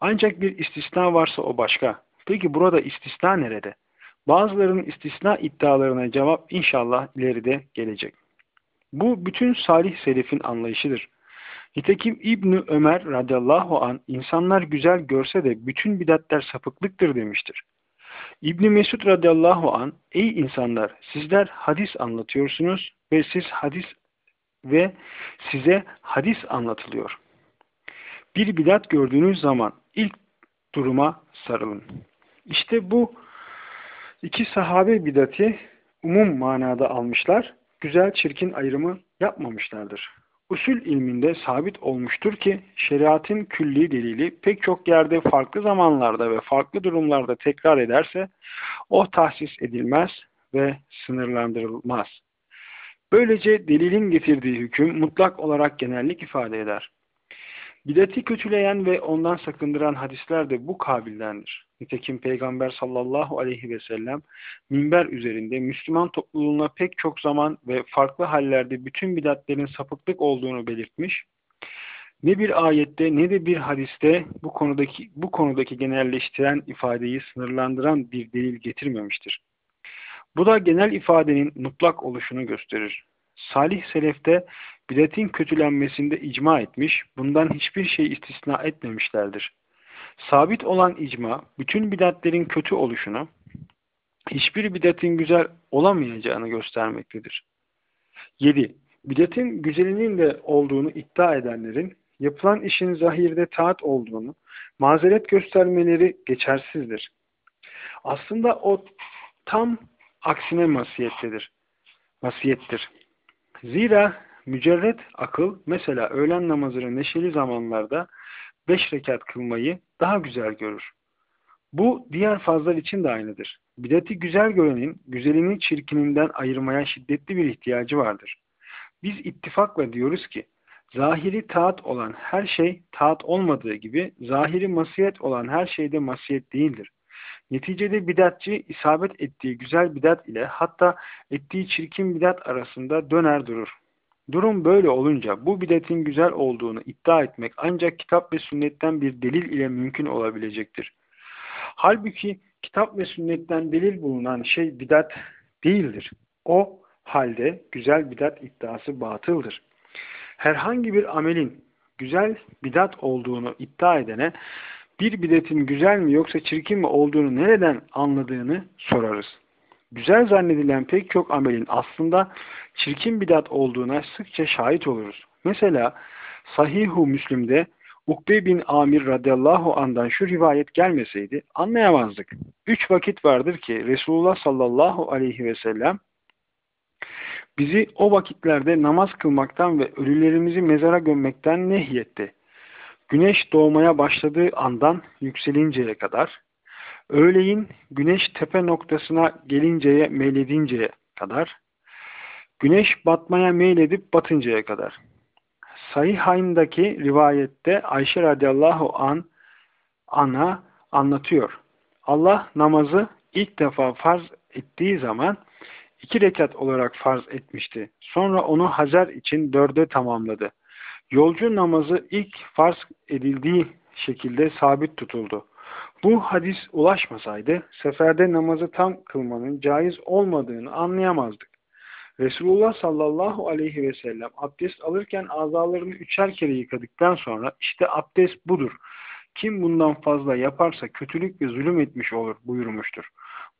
Ancak bir istisna varsa o başka. Peki burada istisna nerede? Bazılarının istisna iddialarına cevap inşallah ileride gelecek. Bu bütün salih selefin anlayışıdır. Nitekim İbni Ömer radıyallahu an insanlar güzel görse de bütün bidatler sapıklıktır demiştir. İbni Mesud radıyallahu an ey insanlar sizler hadis anlatıyorsunuz ve siz hadis ve size hadis anlatılıyor. Bir bidat gördüğünüz zaman ilk duruma sarılın. İşte bu iki sahabe bidati umum manada almışlar. Güzel çirkin ayrımı yapmamışlardır. Usul ilminde sabit olmuştur ki şeriatın külli delili pek çok yerde farklı zamanlarda ve farklı durumlarda tekrar ederse o tahsis edilmez ve sınırlandırılmaz. Böylece delilin getirdiği hüküm mutlak olarak genellik ifade eder. Bidati kötüleyen ve ondan sakındıran hadisler de bu kabildendir. Nitekim Peygamber sallallahu aleyhi ve sellem minber üzerinde Müslüman topluluğuna pek çok zaman ve farklı hallerde bütün bidatlerin sapıklık olduğunu belirtmiş. Ne bir ayette ne de bir hadiste bu konudaki bu konudaki genelleştiren ifadeyi sınırlandıran bir delil getirmemiştir. Bu da genel ifadenin mutlak oluşunu gösterir. Salih selefte bidatin kötülenmesinde icma etmiş, bundan hiçbir şey istisna etmemişlerdir. Sabit olan icma, bütün bidatlerin kötü oluşunu, hiçbir bidatin güzel olamayacağını göstermektedir. 7. Bidatin güzelinin de olduğunu iddia edenlerin, yapılan işin zahirde taat olduğunu, mazeret göstermeleri geçersizdir. Aslında o tam aksine masiyettedir. Masiyettir. Zira mücerret akıl mesela öğlen namazını neşeli zamanlarda beş rekat kılmayı daha güzel görür. Bu diğer fazlar için de aynıdır. Bidati güzel görenin güzelini çirkininden ayırmaya şiddetli bir ihtiyacı vardır. Biz ittifakla diyoruz ki zahiri taat olan her şey taat olmadığı gibi zahiri masiyet olan her şey de masiyet değildir. Neticede bidatçı isabet ettiği güzel bidat ile hatta ettiği çirkin bidat arasında döner durur. Durum böyle olunca bu bidatin güzel olduğunu iddia etmek ancak kitap ve sünnetten bir delil ile mümkün olabilecektir. Halbuki kitap ve sünnetten delil bulunan şey bidat değildir. O halde güzel bidat iddiası batıldır. Herhangi bir amelin güzel bidat olduğunu iddia edene bir bidetin güzel mi yoksa çirkin mi olduğunu nereden anladığını sorarız. Güzel zannedilen pek çok amelin aslında çirkin bidat olduğuna sıkça şahit oluruz. Mesela Sahih-u Müslim'de Ukbe bin Amir radıyallahu andan şu rivayet gelmeseydi anlayamazdık. Üç vakit vardır ki Resulullah sallallahu aleyhi ve sellem bizi o vakitlerde namaz kılmaktan ve ölülerimizi mezara gömmekten nehyetti. Güneş doğmaya başladığı andan yükselinceye kadar, öğleyin güneş tepe noktasına gelinceye meyledinceye kadar, güneş batmaya meyledip batıncaya kadar. Sahihayn'daki rivayette Ayşe radıyallahu an ana anlatıyor. Allah namazı ilk defa farz ettiği zaman iki rekat olarak farz etmişti. Sonra onu Hazer için dörde tamamladı. Yolcu namazı ilk farz edildiği şekilde sabit tutuldu. Bu hadis ulaşmasaydı seferde namazı tam kılmanın caiz olmadığını anlayamazdık. Resulullah sallallahu aleyhi ve sellem abdest alırken azalarını üçer kere yıkadıktan sonra işte abdest budur. Kim bundan fazla yaparsa kötülük ve zulüm etmiş olur buyurmuştur.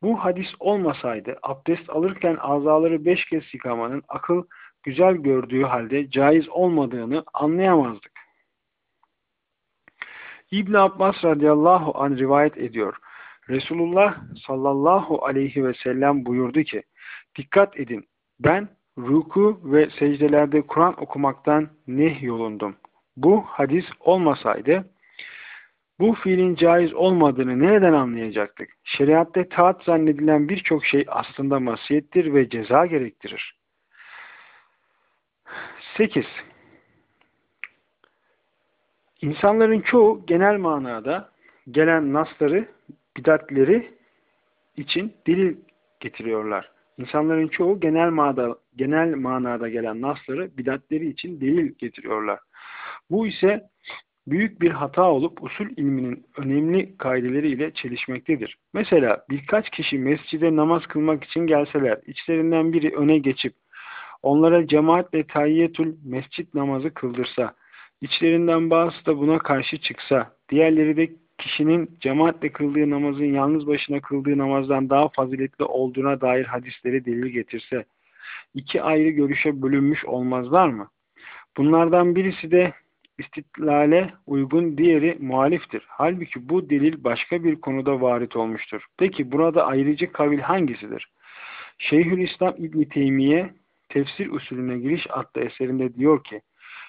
Bu hadis olmasaydı abdest alırken azaları beş kez yıkamanın akıl güzel gördüğü halde caiz olmadığını anlayamazdık. İbn Abbas radıyallahu an rivayet ediyor. Resulullah sallallahu aleyhi ve sellem buyurdu ki, dikkat edin ben ruku ve secdelerde Kur'an okumaktan nehyolundum. Bu hadis olmasaydı bu fiilin caiz olmadığını nereden anlayacaktık? Şeriatte taat zannedilen birçok şey aslında masiyettir ve ceza gerektirir. 8. İnsanların çoğu genel manada gelen nasları, bidatleri için delil getiriyorlar. İnsanların çoğu genel manada, genel manada gelen nasları, bidatleri için delil getiriyorlar. Bu ise büyük bir hata olup usul ilminin önemli kaideleriyle çelişmektedir. Mesela birkaç kişi mescide namaz kılmak için gelseler, içlerinden biri öne geçip onlara cemaatle tahiyyetül mescit namazı kıldırsa, İçlerinden bazısı da buna karşı çıksa, diğerleri de kişinin cemaatle kıldığı namazın yalnız başına kıldığı namazdan daha faziletli olduğuna dair hadisleri delil getirse, iki ayrı görüşe bölünmüş olmazlar mı? Bunlardan birisi de istitlale uygun, diğeri muhaliftir. Halbuki bu delil başka bir konuda varit olmuştur. Peki burada ayrıcı kavil hangisidir? Şeyhülislam İbni Teymiye Tefsir Usulüne Giriş adlı eserinde diyor ki,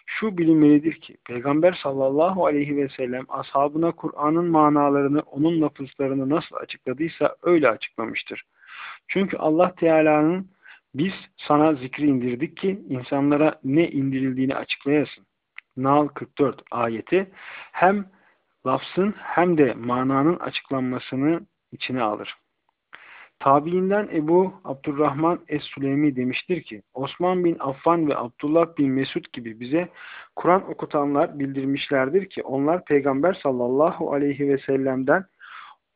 şu bilinmelidir ki Peygamber sallallahu aleyhi ve sellem ashabına Kur'an'ın manalarını onun lafızlarını nasıl açıkladıysa öyle açıklamıştır. Çünkü Allah Teala'nın biz sana zikri indirdik ki insanlara ne indirildiğini açıklayasın. Nal 44 ayeti hem lafzın hem de mananın açıklanmasını içine alır. Tabiinden Ebu Abdurrahman Es-Süleymi demiştir ki Osman bin Affan ve Abdullah bin Mesud gibi bize Kur'an okutanlar bildirmişlerdir ki onlar Peygamber sallallahu aleyhi ve sellem'den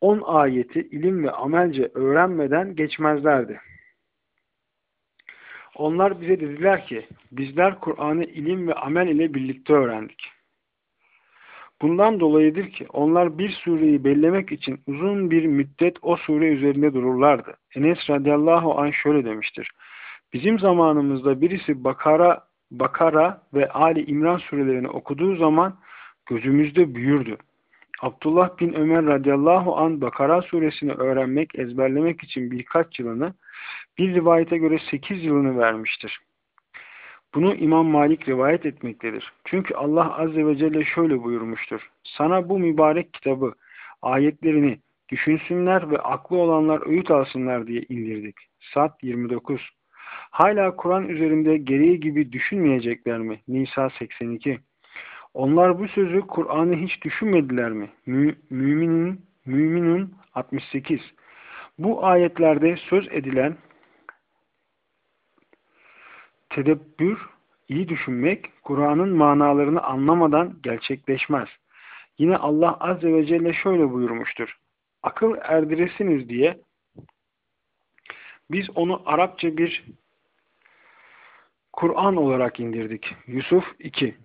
10 ayeti ilim ve amelce öğrenmeden geçmezlerdi. Onlar bize dediler ki bizler Kur'an'ı ilim ve amel ile birlikte öğrendik. Bundan dolayıdır ki onlar bir sureyi bellemek için uzun bir müddet o sure üzerinde dururlardı. Enes radıyallahu anh şöyle demiştir. Bizim zamanımızda birisi Bakara, Bakara ve Ali İmran surelerini okuduğu zaman gözümüzde büyürdü. Abdullah bin Ömer radıyallahu an Bakara suresini öğrenmek, ezberlemek için birkaç yılını, bir rivayete göre sekiz yılını vermiştir. Bunu İmam Malik rivayet etmektedir. Çünkü Allah Azze ve Celle şöyle buyurmuştur. Sana bu mübarek kitabı, ayetlerini düşünsünler ve aklı olanlar öğüt alsınlar diye indirdik. Sat 29 Hala Kur'an üzerinde gereği gibi düşünmeyecekler mi? Nisa 82 Onlar bu sözü Kur'an'ı hiç düşünmediler mi? Mü Müminin, Müminun 68 Bu ayetlerde söz edilen tedebbür, iyi düşünmek, Kur'an'ın manalarını anlamadan gerçekleşmez. Yine Allah Azze ve Celle şöyle buyurmuştur. Akıl erdiresiniz diye biz onu Arapça bir Kur'an olarak indirdik. Yusuf 2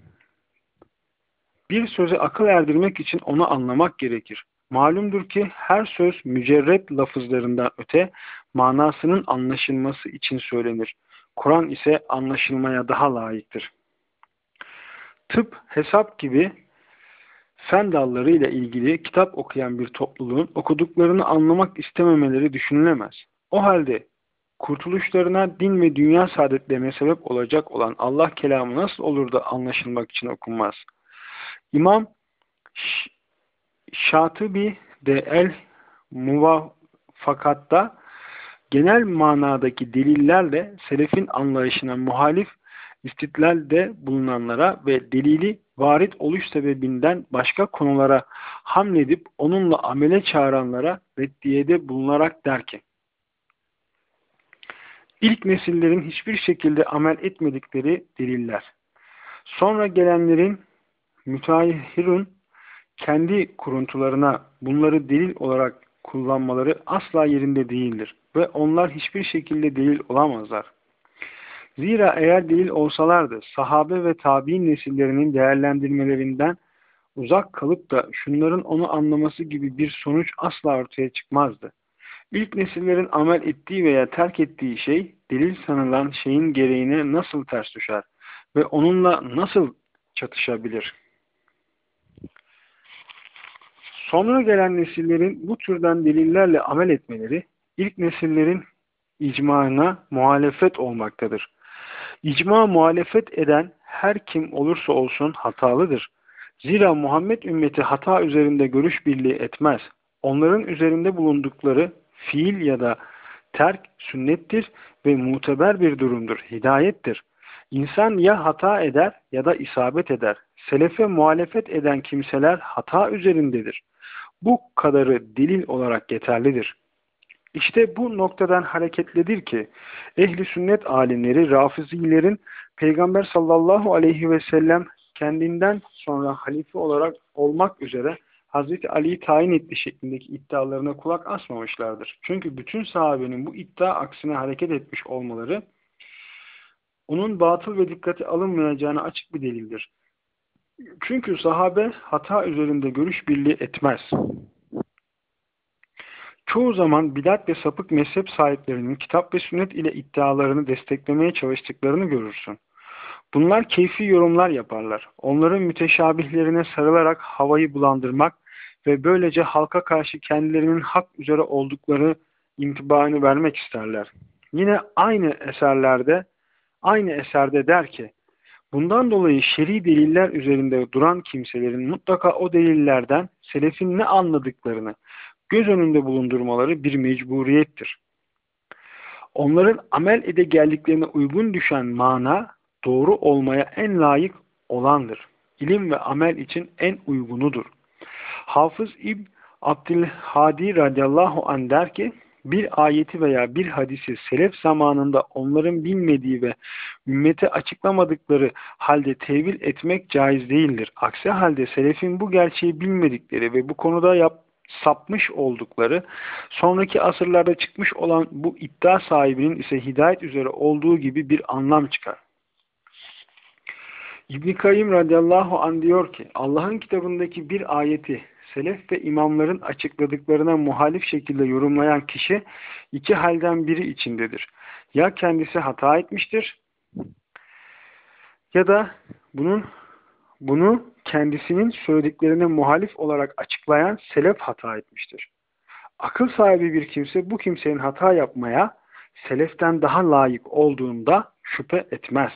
Bir söze akıl erdirmek için onu anlamak gerekir. Malumdur ki her söz mücerret lafızlarından öte manasının anlaşılması için söylenir. Kur'an ise anlaşılmaya daha layıktır. Tıp, hesap gibi fen dalları ile ilgili kitap okuyan bir topluluğun okuduklarını anlamak istememeleri düşünülemez. O halde kurtuluşlarına din ve dünya saadetlerine sebep olacak olan Allah kelamı nasıl olur da anlaşılmak için okunmaz? İmam Şatıbi de el muvafakatta genel manadaki delillerle selefin anlayışına muhalif istidlalde bulunanlara ve delili varit oluş sebebinden başka konulara hamledip onunla amele çağıranlara reddiyede bulunarak der ki İlk nesillerin hiçbir şekilde amel etmedikleri deliller. Sonra gelenlerin müteahhirun kendi kuruntularına bunları delil olarak kullanmaları asla yerinde değildir ve onlar hiçbir şekilde delil olamazlar. Zira eğer delil olsalardı sahabe ve tabi'in nesillerinin değerlendirmelerinden uzak kalıp da şunların onu anlaması gibi bir sonuç asla ortaya çıkmazdı. İlk nesillerin amel ettiği veya terk ettiği şey delil sanılan şeyin gereğine nasıl ters düşer ve onunla nasıl çatışabilir? Sonra gelen nesillerin bu türden delillerle amel etmeleri ilk nesillerin icmana muhalefet olmaktadır. İcma muhalefet eden her kim olursa olsun hatalıdır. Zira Muhammed ümmeti hata üzerinde görüş birliği etmez. Onların üzerinde bulundukları fiil ya da terk sünnettir ve muteber bir durumdur, hidayettir. İnsan ya hata eder ya da isabet eder. Selefe muhalefet eden kimseler hata üzerindedir. Bu kadarı delil olarak yeterlidir. İşte bu noktadan hareketlidir ki ehli sünnet alimleri Rafizilerin Peygamber sallallahu aleyhi ve sellem kendinden sonra halife olarak olmak üzere Hazreti Ali'yi tayin etti şeklindeki iddialarına kulak asmamışlardır. Çünkü bütün sahabenin bu iddia aksine hareket etmiş olmaları onun batıl ve dikkate alınmayacağına açık bir delildir. Çünkü sahabe hata üzerinde görüş birliği etmez. Çoğu zaman bidat ve sapık mezhep sahiplerinin kitap ve sünnet ile iddialarını desteklemeye çalıştıklarını görürsün. Bunlar keyfi yorumlar yaparlar. Onların müteşabihlerine sarılarak havayı bulandırmak ve böylece halka karşı kendilerinin hak üzere oldukları intibaını vermek isterler. Yine aynı eserlerde, aynı eserde der ki, bundan dolayı şer'i deliller üzerinde duran kimselerin mutlaka o delillerden selefin ne anladıklarını göz önünde bulundurmaları bir mecburiyettir. Onların amel ede geldiklerine uygun düşen mana doğru olmaya en layık olandır. İlim ve amel için en uygunudur. Hafız İbn Abdülhadi radıyallahu anh der ki bir ayeti veya bir hadisi selef zamanında onların bilmediği ve ümmete açıklamadıkları halde tevil etmek caiz değildir. Aksi halde selefin bu gerçeği bilmedikleri ve bu konuda yap, sapmış oldukları, sonraki asırlarda çıkmış olan bu iddia sahibinin ise hidayet üzere olduğu gibi bir anlam çıkar. İbn-i Kayyum radıyallahu anh diyor ki Allah'ın kitabındaki bir ayeti selef ve imamların açıkladıklarına muhalif şekilde yorumlayan kişi iki halden biri içindedir. Ya kendisi hata etmiştir ya da bunun bunu kendisinin söylediklerine muhalif olarak açıklayan selef hata etmiştir. Akıl sahibi bir kimse bu kimsenin hata yapmaya seleften daha layık olduğunda şüphe etmez.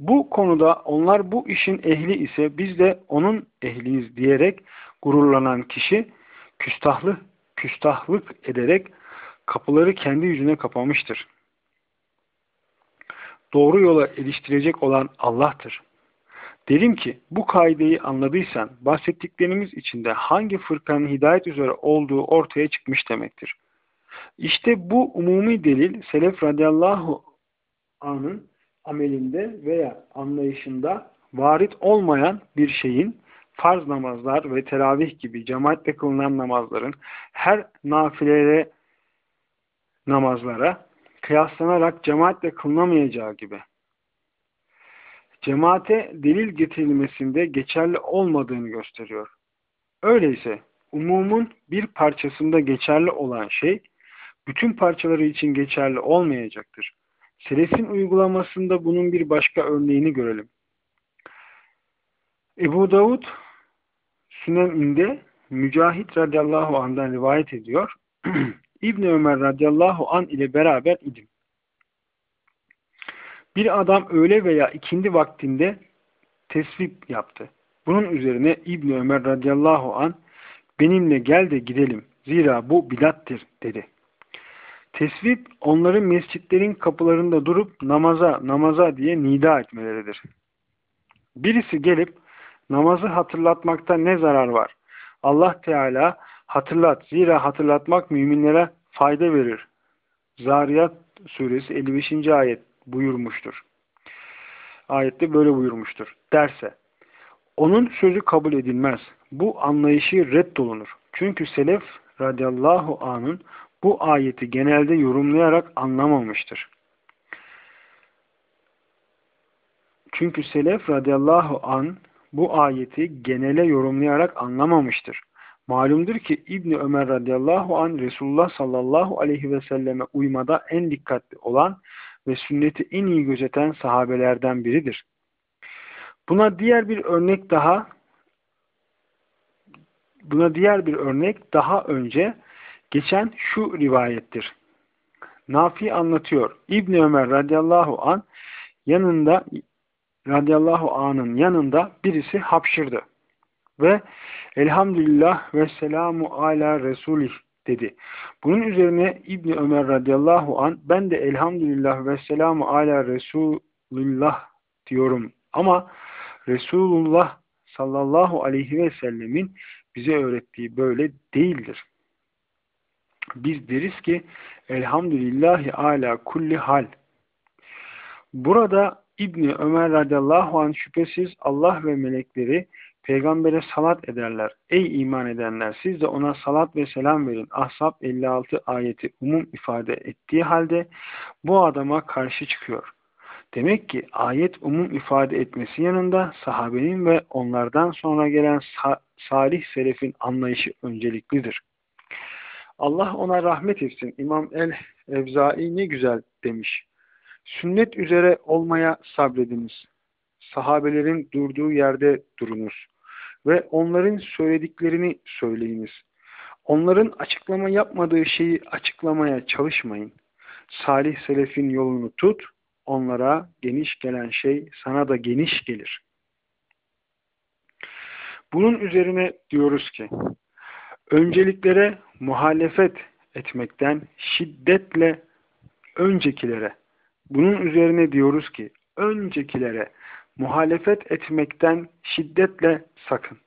Bu konuda onlar bu işin ehli ise biz de onun ehliyiz diyerek gururlanan kişi küstahlı, küstahlık ederek kapıları kendi yüzüne kapamıştır. Doğru yola eriştirecek olan Allah'tır. Derim ki bu kaideyi anladıysan bahsettiklerimiz içinde hangi fırkanın hidayet üzere olduğu ortaya çıkmış demektir. İşte bu umumi delil Selef radıyallahu anın amelinde veya anlayışında varit olmayan bir şeyin farz namazlar ve teravih gibi cemaatle kılınan namazların her nafilere namazlara kıyaslanarak cemaatle kılınamayacağı gibi cemaate delil getirilmesinde geçerli olmadığını gösteriyor. Öyleyse umumun bir parçasında geçerli olan şey bütün parçaları için geçerli olmayacaktır. Selefin uygulamasında bunun bir başka örneğini görelim. Ebu Davud Sünen'inde Mücahit radıyallahu anh'dan rivayet ediyor. *clears throat* İbni Ömer radıyallahu an ile beraber idim. Bir adam öğle veya ikindi vaktinde tesvip yaptı. Bunun üzerine İbni Ömer radıyallahu an benimle gel de gidelim. Zira bu bidattir dedi. Tesvip onların mescitlerin kapılarında durup namaza namaza diye nida etmeleridir. Birisi gelip namazı hatırlatmakta ne zarar var? Allah Teala hatırlat. Zira hatırlatmak müminlere fayda verir. Zariyat suresi 55. ayet buyurmuştur. Ayette böyle buyurmuştur. Derse onun sözü kabul edilmez. Bu anlayışı reddolunur. Çünkü selef radıyallahu anın bu ayeti genelde yorumlayarak anlamamıştır. Çünkü selef radıyallahu an bu ayeti genele yorumlayarak anlamamıştır. Malumdur ki İbni Ömer radıyallahu an Resulullah sallallahu aleyhi ve selleme uymada en dikkatli olan ve sünneti en iyi gözeten sahabelerden biridir. Buna diğer bir örnek daha buna diğer bir örnek daha önce geçen şu rivayettir. Nafi anlatıyor. İbn Ömer radıyallahu an yanında radıyallahu anın yanında birisi hapşırdı. Ve elhamdülillah ve selamu ala resulih dedi. Bunun üzerine İbni Ömer radıyallahu an ben de elhamdülillah ve selamu ala Resulullah diyorum. Ama Resulullah sallallahu aleyhi ve sellemin bize öğrettiği böyle değildir. Biz deriz ki elhamdülillahi ala kulli hal. Burada İbni Ömer radıyallahu anh şüphesiz Allah ve melekleri peygambere salat ederler. Ey iman edenler siz de ona salat ve selam verin. Ahzab 56 ayeti umum ifade ettiği halde bu adama karşı çıkıyor. Demek ki ayet umum ifade etmesi yanında sahabenin ve onlardan sonra gelen sa salih selefin anlayışı önceliklidir. Allah ona rahmet etsin. İmam el-Evzai ne güzel demiş. Sünnet üzere olmaya sabrediniz. Sahabelerin durduğu yerde durunuz. Ve onların söylediklerini söyleyiniz. Onların açıklama yapmadığı şeyi açıklamaya çalışmayın. Salih selefin yolunu tut, onlara geniş gelen şey sana da geniş gelir. Bunun üzerine diyoruz ki, önceliklere muhalefet etmekten şiddetle öncekilere, bunun üzerine diyoruz ki, öncekilere muhalefet etmekten şiddetle sakın.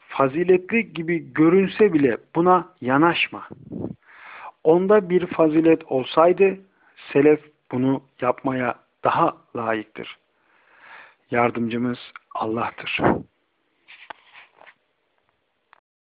Faziletli gibi görünse bile buna yanaşma. Onda bir fazilet olsaydı, selef bunu yapmaya daha layıktır. Yardımcımız Allah'tır.